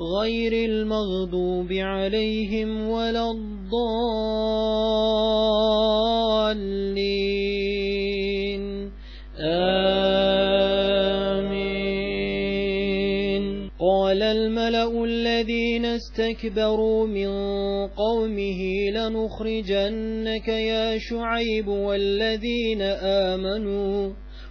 غير المغضوب عليهم ولا الضالين. آمين. قال الملأ الذين استكبروا من قومه لنخرجنك يا شعيب والذين آمنوا.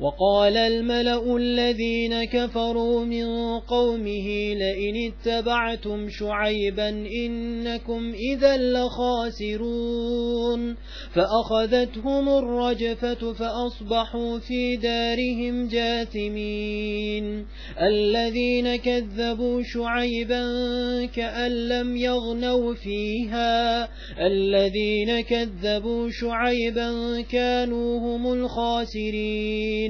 وقال الملأ الذين كفروا من قومه لئن اتبعتم شعيبا إنكم إذا لخاسرون فأخذتهم الرجفة فأصبحوا في دارهم جاثمين الذين كذبوا شعيبا كأن لم يغنوا فيها الذين كذبوا شعيبا كانوا هم الخاسرين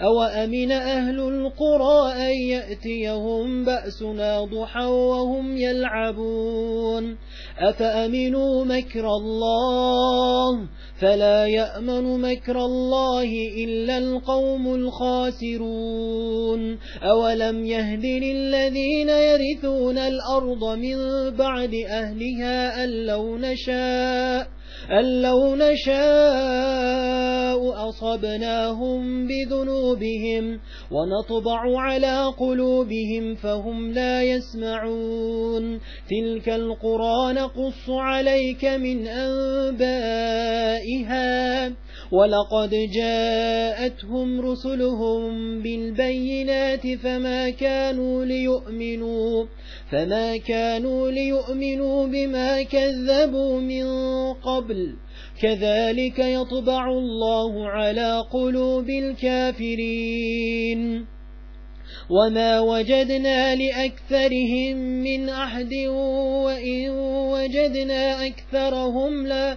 أو أمن أهل القرى أن يأتيهم بأسنا ضحى وهم يلعبون أفأمنوا مكر الله فلا يأمن مكر الله إلا القوم الخاسرون أولم يهد للذين يرثون الأرض من بعد أهلها أن لو نشاء أن لو نشاء أصبناهم بذنوبهم ونطبع على قلوبهم فهم لا يسمعون تلك القرى نقص عليك من أنبائها ولقد جاءتهم رسلهم بالبينات فما كانوا ليؤمنوا فما كانوا ليؤمنوا بما كذبوا من قبل. كذلك يطبع الله على قلوب الكافرين. وما وجدنا لأكثرهم من أحد وإن وجدنا أكثرهم لا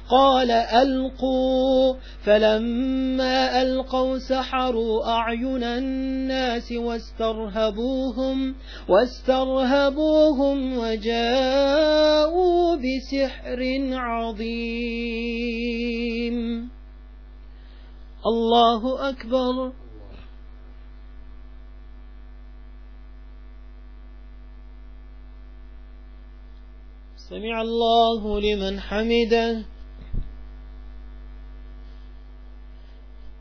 قال ألقوا فلما ألقوا سحروا أعين الناس واسترهبوهم واسترهبوهم وجاءوا بسحر عظيم. الله أكبر. سمع الله لمن حمده.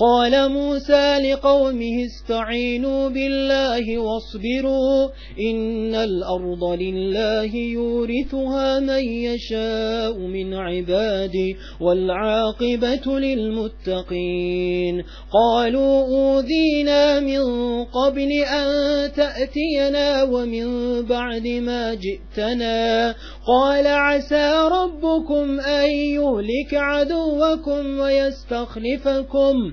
قال موسى لقومه استعينوا بالله واصبروا إن الأرض لله يورثها من يشاء من عبادي والعاقبة للمتقين. قالوا أوذينا من قبل أن تأتينا ومن بعد ما جئتنا. قال عسى ربكم أن يهلك عدوكم ويستخلفكم.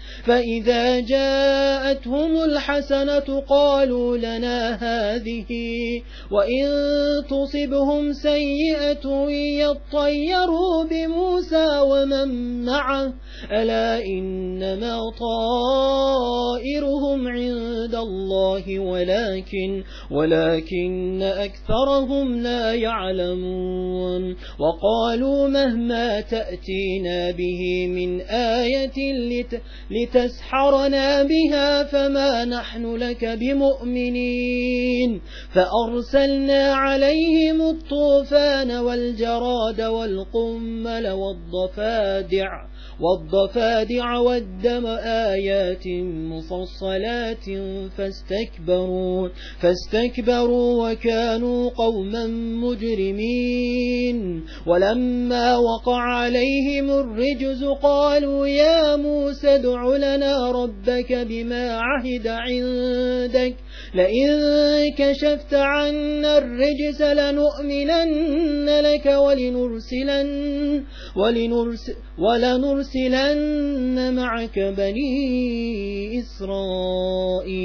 فإذا جاءتهم الحسنة قالوا لنا هذه وإن تصبهم سيئة يطيروا بموسى ومن معه. ألا إنما طائرهم عند الله ولكن ولكن أكثرهم لا يعلمون. وقالوا مهما تأتينا به من آية لت لتسحرنا بها فما نحن لك بمؤمنين فأرسلنا عليهم الطوفان والجراد والقمل والضفادع والضفادع والدم آيات مفصلات فاستكبروا فاستكبروا وكانوا قوما مجرمين. ولما وقع عليهم الرجز قالوا يا موسى ادع لنا ربك بما عهد عندك. لئن كشفت عنا الرجس لنؤمنن لك ولنرسلن, ولنرسل ولنرسلن معك بني إسرائيل.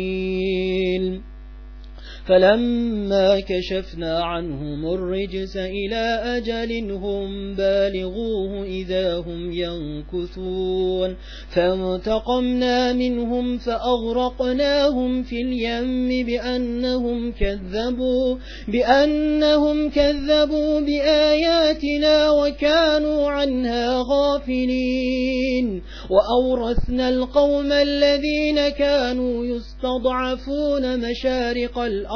فلما كشفنا عنهم الرجس إلى أجل هم بالغوه إذا هم ينكثون. فانتقمنا منهم فأغرقناهم في اليم بأنهم كذبوا بأنهم كذبوا بآياتنا وكانوا عنها غافلين. وأورثنا القوم الذين كانوا يستضعفون مشارق الأرض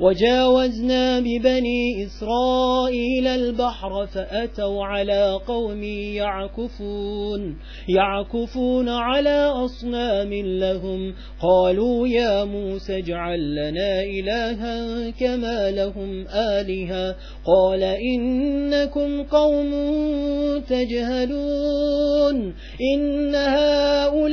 وجاوزنا ببني إسرائيل البحر فأتوا على قوم يعكفون يعكفون على أصنام لهم. قالوا يا موسى اجعل لنا إلها كما لهم آلهة. قال إنكم قوم تجهلون إن هؤلاء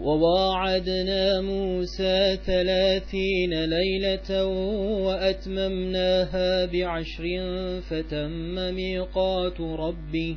وواعدنا موسى ثلاثين ليلة وأتممناها بعشر فتم ميقات ربه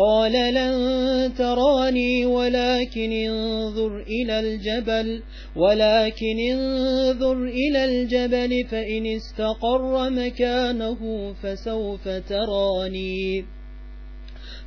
قال لن تراني ولكن انظر إلى الجبل ولكن انظر إلى الجبل فإن استقر مكانه فسوف تراني.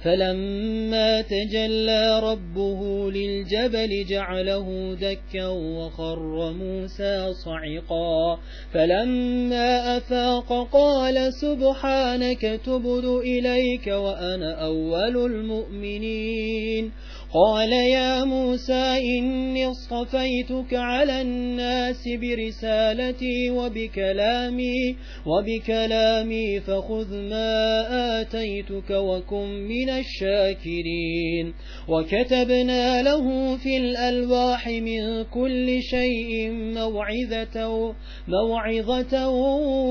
فلما تجلى ربه للجبل جعله دكا وخر موسى صعقا. فلما أفاق قال سبحانك تبد إليك وأنا أول المؤمنين. قال يا موسى إني اصطفيتك على الناس برسالتي وبكلامي وبكلامي فخذ ما آتيتك وكن من الشاكرين. وكتبنا له في الألواح من كل شيء موعظة, موعظة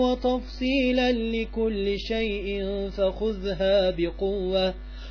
وتفصيلا لكل شيء فخذها بقوة.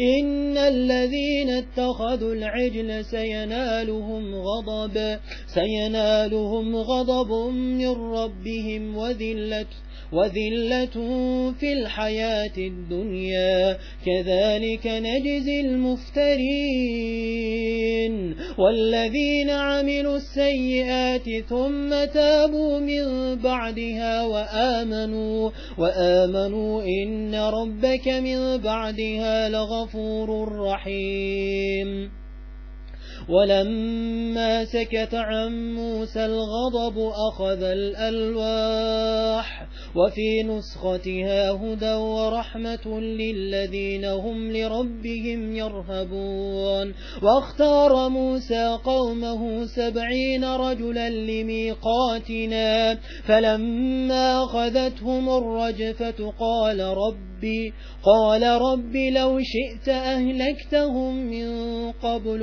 إن الذين اتخذوا العجل سينالهم غضب سينالهم غضب من ربهم وذلة وذلة في الحياة الدنيا. كذلك نجزي المفترين والذين عملوا السيئات ثم تابوا من بعدها وآمنوا وآمنوا إن ربك من بعدها لغفور رحيم. ولما سكت عن موسى الغضب أخذ الألواح وفي نسختها هدى ورحمة للذين هم لربهم يرهبون واختار موسى قومه سبعين رجلا لميقاتنا فلما أخذتهم الرجفة قال ربي قال رب لو شئت أهلكتهم من قبل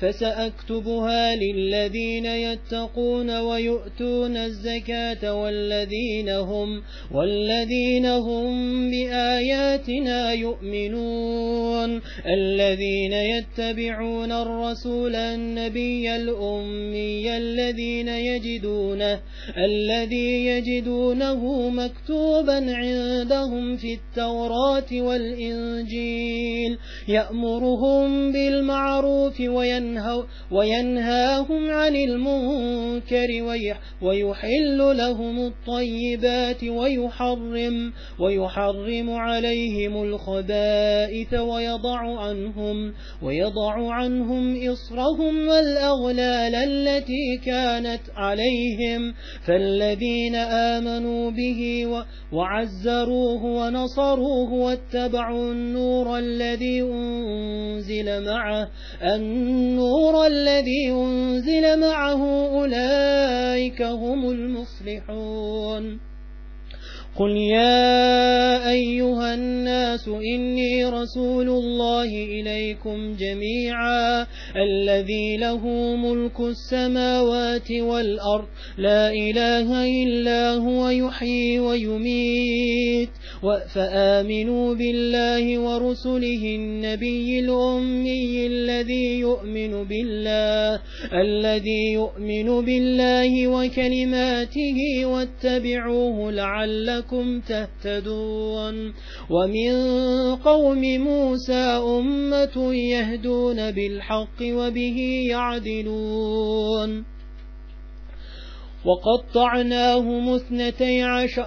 فسأكتبها للذين يتقون ويؤتون الزكاة والذين هم والذين هم بآياتنا يؤمنون. الذين يتبعون الرسول النبي الأمي الذين يجدونه الذي يجدونه مكتوبا عندهم في التوراة والإنجيل يأمرهم بالمعروف وين وينهو وينهاهم عن المنكر ويحل لهم الطيبات ويحرم ويحرم عليهم الخبائث ويضع عنهم ويضع عنهم إصرهم والأغلال التي كانت عليهم. فالذين آمنوا به وعزروه ونصروه واتبعوا النور الذي أنزل معه أن النور الذي أنزل معه أولئك هم المصلحون. قل يا أيها الناس إني رسول الله إليكم جميعا الذي له ملك السماوات والأرض لا إله إلا هو يحيي ويميت فآمنوا بالله ورسله النبي الأمي الذي يؤمن بالله الذي يؤمن بالله وكلماته واتبعوه لعلكم تهتدون. ومن قوم موسى أمة يهدون بالحق وبه يعدلون. وقطعناهم اثنتي عشر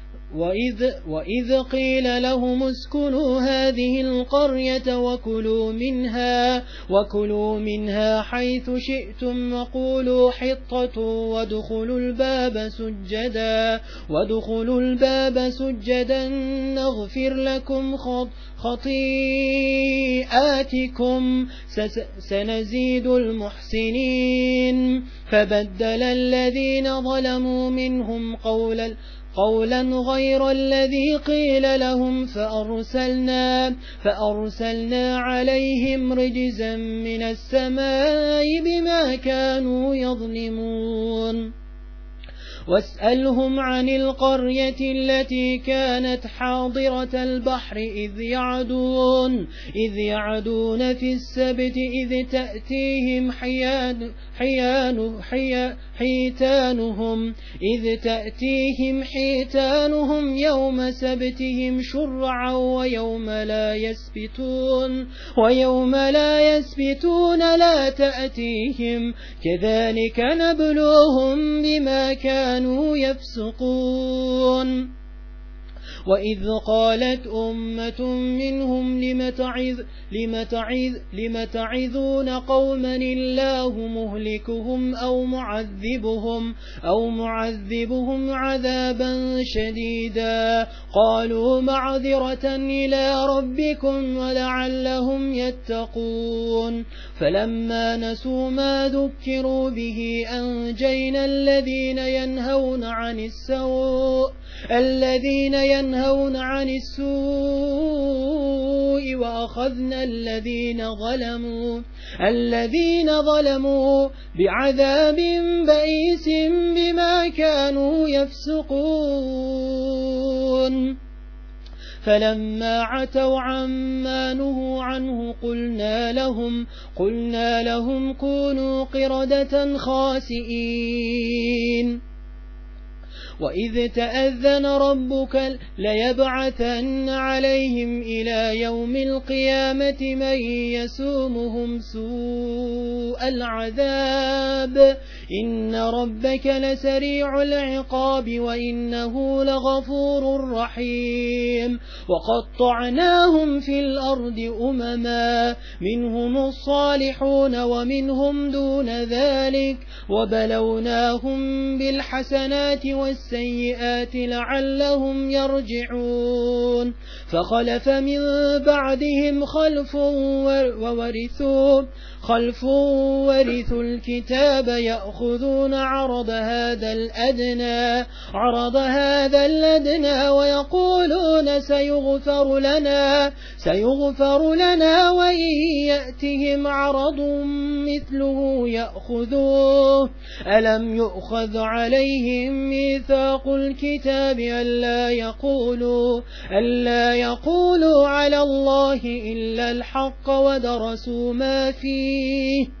وإذ, وإذ قيل لهم اسكنوا هذه القرية وكلوا منها وكلوا منها حيث شئتم وقولوا حطة وادخلوا الباب سجدا وادخلوا الباب سجدا نغفر لكم خطيئاتكم سنزيد المحسنين. فبدل الذين ظلموا منهم قولا قولا غير الذي قيل لهم فأرسلنا, فأرسلنا عليهم رجزا من السماء بما كانوا يظلمون. واسألهم عن القرية التي كانت حاضرة البحر إذ يعدون إذ يعدون في السبت إذ تأتيهم حيان حيان حيا حيتانهم إذ تأتيهم حيتانهم يوم سبتهم شرعا ويوم لا يسبتون ويوم لا يسبتون لا تأتيهم كذلك نبلوهم بما كانوا يفسقون وإذ قالت أمة منهم لم تعذ لم تعذ لم تعذون قوما الله مهلكهم أو معذبهم أو معذبهم عذابا شديدا قالوا معذرة إلى ربكم ولعلهم يتقون فلما نسوا ما ذكروا به أنجينا الذين ينهون عن السوء الذين ينهون عن السوء وأخذنا الذين ظلموا الذين ظلموا بعذاب بئيس بما كانوا يفسقون. فلما عتوا عما نهوا عنه قلنا لهم قلنا لهم كونوا قردة خاسئين. وإذ تأذن ربك ليبعثن عليهم إلى يوم القيامة من يسومهم سوء العذاب إن ربك لسريع العقاب وإنه لغفور رحيم وقطعناهم في الأرض أمما منهم الصالحون ومنهم دون ذلك وبلوناهم بالحسنات والسيئات لعلهم يرجعون فخلف من بعدهم خلف وورثوا خلف ورثوا الكتاب يأخذون عرض هذا الأدنى عرض هذا الأدنى ويقولون سيغفر لنا سيغفر لنا وإن يأتهم عرض مثله يأخذوه. ألم يؤخذ عليهم ميثاق الكتاب ألا يقولوا ألا يقولوا على الله إلا الحق ودرسوا ما فيه. me.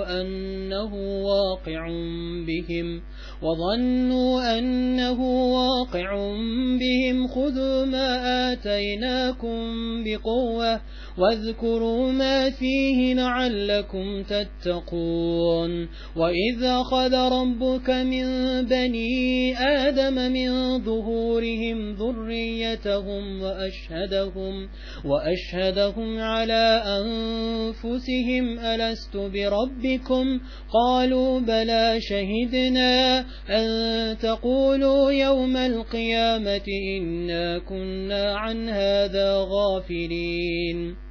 أنه واقع بهم وظنوا أنه واقع بهم خذوا ما آتيناكم بقوة واذكروا ما فيه لعلكم تتقون وإذ أخذ ربك من بني آدم من ظهورهم ذريتهم وأشهدهم, وأشهدهم على أنفسهم ألست بربكم قالوا بلى شهدنا أن تقولوا يوم القيامة إنا كنا عن هذا غافلين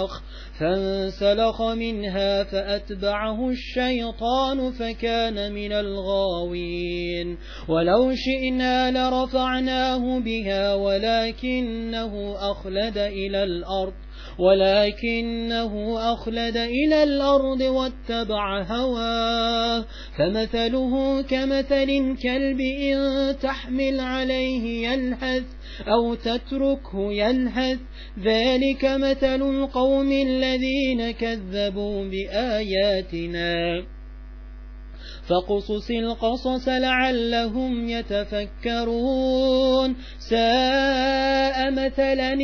فانسلخ فانسلخ منها فأتبعه الشيطان فكان من الغاوين. ولو شئنا لرفعناه بها ولكنه أخلد إلى الأرض ولكنه أخلد إلى الأرض واتبع هواه فمثله كمثل الكلب إن تحمل عليه يلهث أو تتركه يلهث ذلك مثل القوم الذين كذبوا بآياتنا فقصص القصص لعلهم يتفكرون ساء مثلا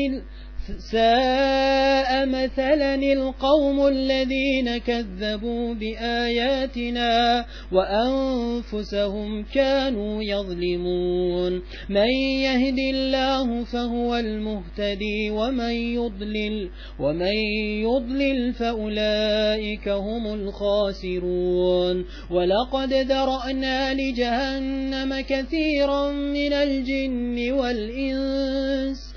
ساء مثلا القوم الذين كذبوا بآياتنا وأنفسهم كانوا يظلمون. من يهد الله فهو المهتدي ومن يضلل ومن يضلل فأولئك هم الخاسرون. ولقد ذرأنا لجهنم كثيرا من الجن والإنس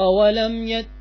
أولم يت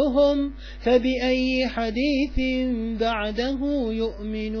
أجلهم فبأي حديث بعده يؤمنون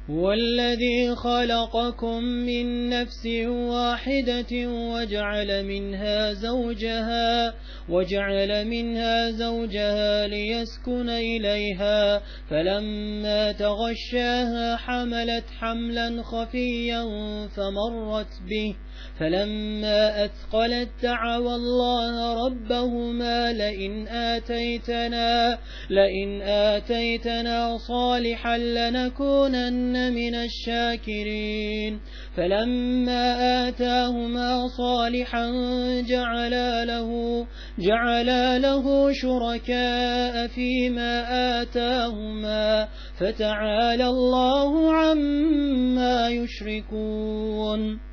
والذي خلقكم من نفس واحدة وجعل منها زوجها وجعل منها زوجها ليسكن إليها. فلما تغشاها حملت حملا خفيا فمرت به. فلما أثقلت دعوا الله ربهما لئن آتيتنا لئن آتيتنا صالحا لنكونن من الشاكرين. فلما آتاهما صالحا جعلا له جعلا له شركاء فيما آتاهما. فتعالى الله عما يشركون.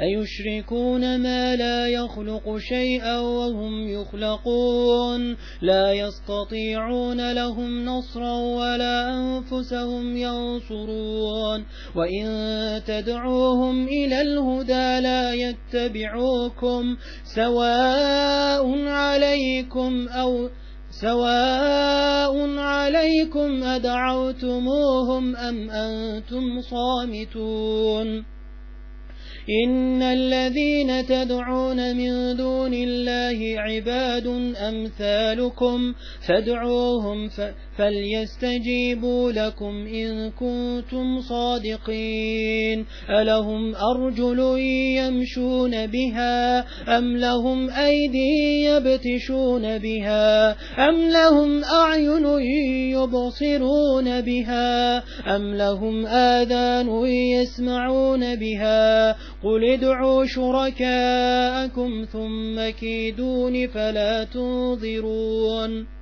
أيشركون ما لا يخلق شيئا وهم يخلقون لا يستطيعون لهم نصرا ولا أنفسهم ينصرون وإن تدعوهم إلى الهدى لا يتبعوكم سواء عليكم أو سواء عليكم أدعوتموهم أم أنتم صامتون إن الذين تدعون من دون الله عباد أمثالكم فادعوهم فليستجيبوا لكم إن كنتم صادقين ألهم أرجل يمشون بها أم لهم أيدي يبتشون بها أم لهم أعين يبصرون بها أم لهم آذان يسمعون بها قل ادعوا شركاءكم ثم كيدون فلا تنظرون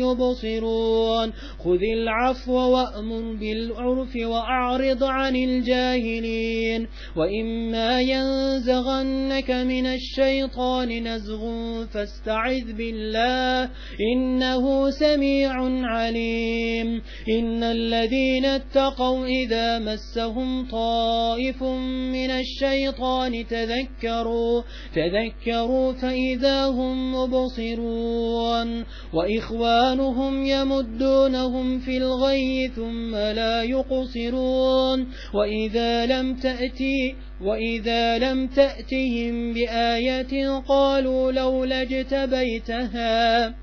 يبصرون. خذ العفو وأمر بالعرف وأعرض عن الجاهلين. وإما ينزغنك من الشيطان نزغ فاستعذ بالله إنه سميع عليم. إن الذين اتقوا إذا مسهم طائف من الشيطان تذكروا تذكروا فإذا هم مبصرون. وإخوان إخوانهم يمدونهم في الغي ثم لا يقصرون. وإذا لم تأتي وإذا لم تأتهم بآية قالوا لولا اجتبيتها.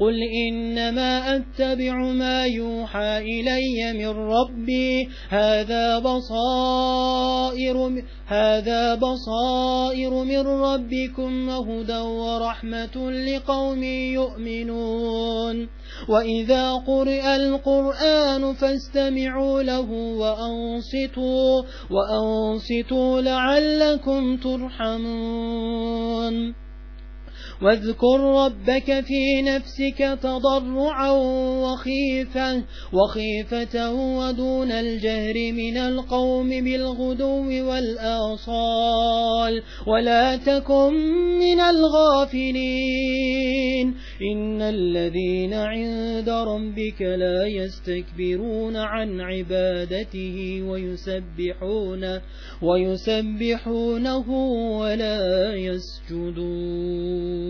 قل إنما أتبع ما يوحى إلي من ربي هذا بصائر هذا بصائر من ربكم وهدى ورحمة لقوم يؤمنون. وإذا قرئ القرآن فاستمعوا له وأنصتوا وأنصتوا لعلكم ترحمون. واذكر ربك في نفسك تضرعا وخيفة, وخيفة ودون الجهر من القوم بالغدو والآصال. ولا تكن من الغافلين. إن الذين عند ربك لا يستكبرون عن عبادته ويسبحون ويسبحونه ولا يسجدون.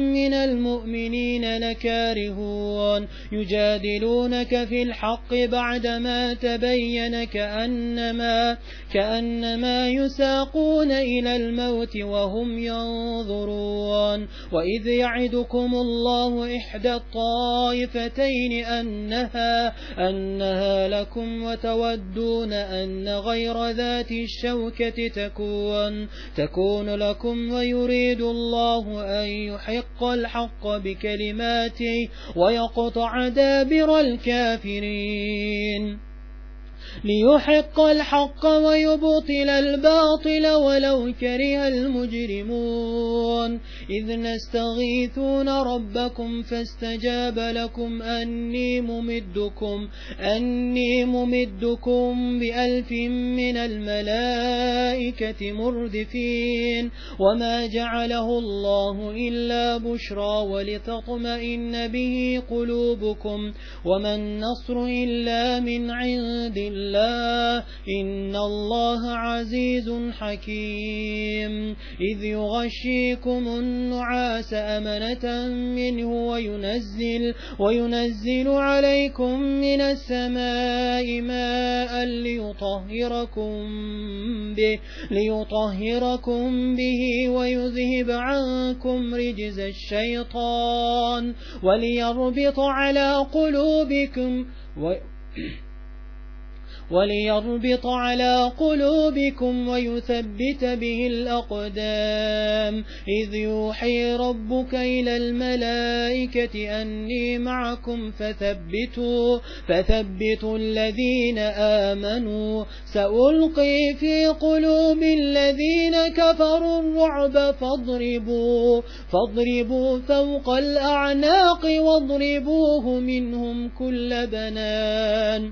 من المؤمنين لكارهون. يجادلونك في الحق بعدما تبين كأنما, كأنما يساقون إلى الموت وهم ينظرون. وإذ يعدكم الله إحدى الطائفتين أنها, أنها لكم وتودون أن غير ذات الشوكة تكون, تكون لكم ويريد الله أن يحق يحق الحق بكلماته ويقطع دابر الكافرين. ليحق الحق ويبطل الباطل ولو كره المجرمون. إذ نستغيثون ربكم فاستجاب لكم أني ممدكم أني ممدكم بألف من الملائكة مردفين. وما جعله الله إلا بشرى ولتطمئن به قلوبكم. وما النصر إلا من عند الله الله إن الله عزيز حكيم إذ يغشيكم النعاس أمنة منه وينزل وينزل عليكم من السماء ماء ليطهركم به ليطهركم به ويذهب عنكم رجز الشيطان وليربط على قلوبكم و وليربط على قلوبكم ويثبت به الأقدام. إذ يوحي ربك إلى الملائكة أني معكم فثبتوا فثبتوا الذين آمنوا. سألقي في قلوب الذين كفروا الرعب فاضربوا فاضربوا فوق الأعناق واضربوه منهم كل بنان.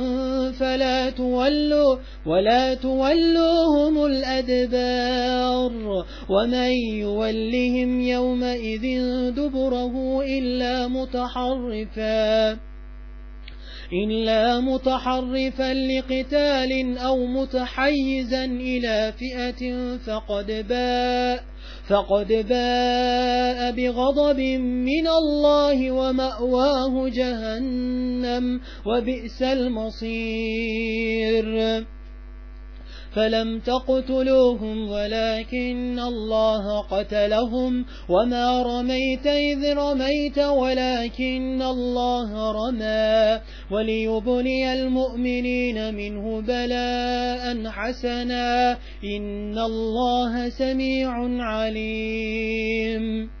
فلا تولوا ولا تولوهم الأدبار ومن يولهم يومئذ دبره إلا متحرفا إلا متحرفا لقتال أو متحيزا إلى فئة فقد باء فقد باء بغضب من الله ومأواه جهنم وبئس المصير. فلم تقتلوهم ولكن الله قتلهم وما رميت إذ رميت ولكن الله رمى وليبني المؤمنين منه بلاء حسنا إن الله سميع عليم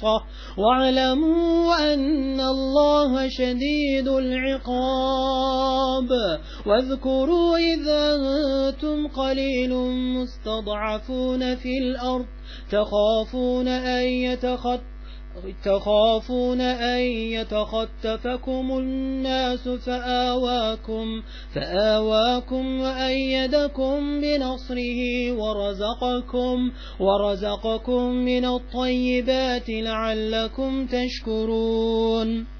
خاصة واعلموا أن الله شديد العقاب. واذكروا إذا أنتم قليل مستضعفون في الأرض تخافون أن يتخطوا تخافون أن يتخطفكم الناس فآواكم فآواكم وأيدكم بنصره ورزقكم ورزقكم من الطيبات لعلكم تشكرون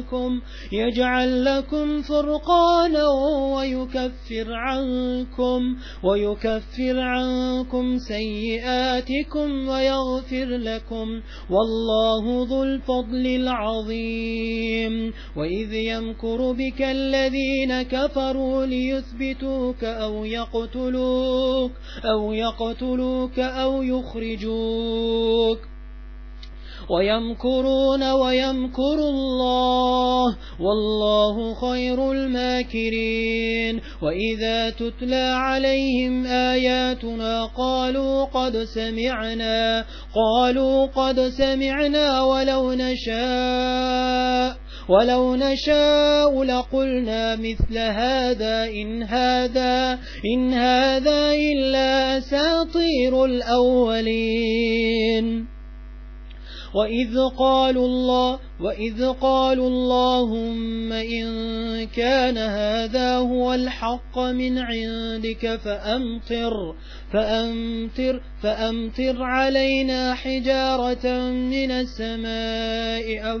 لكم يجعل لكم فرقانا ويكفر عنكم ويكفر عنكم سيئاتكم ويغفر لكم والله ذو الفضل العظيم وإذ يمكر بك الذين كفروا ليثبتوك أو يقتلوك أو يقتلوك أو يخرجوك ويمكرون ويمكر الله والله خير الماكرين وإذا تتلى عليهم آياتنا قالوا قد سمعنا قالوا قد سمعنا ولو نشاء ولو نشاء لقلنا مثل هذا إن هذا إن هذا إلا أساطير الأولين وإذ قالوا الله وإذ قالوا اللهم إن كان هذا هو الحق من عندك فأمطر فأمطر فأمطر علينا حجارة من السماء أو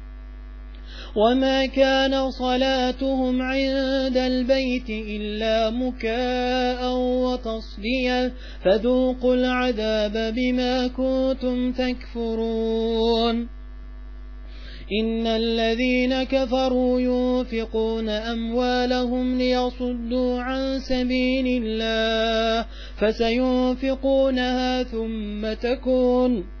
وما كان صلاتهم عند البيت إلا مكاء وتصديا فذوقوا العذاب بما كنتم تكفرون إن الذين كفروا ينفقون أموالهم ليصدوا عن سبيل الله فسينفقونها ثم تكون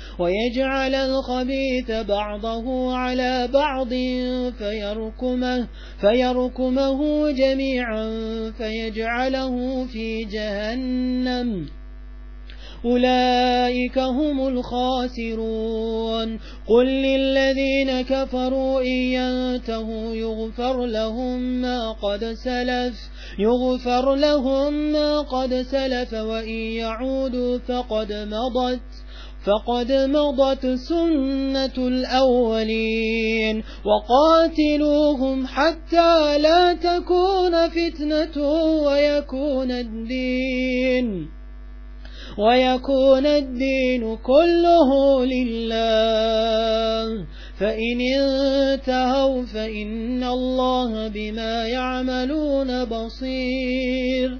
ويجعل الخبيث بعضه على بعض فيركمه, فيركمه جميعا فيجعله في جهنم. أولئك هم الخاسرون. قل للذين كفروا إن ينتهوا يغفر لهم ما قد سلف يغفر لهم ما قد سلف وإن يعودوا فقد مضت. فقد مضت سنة الأولين وقاتلوهم حتى لا تكون فتنة ويكون الدين ويكون الدين كله لله فإن انتهوا فإن الله بما يعملون بصير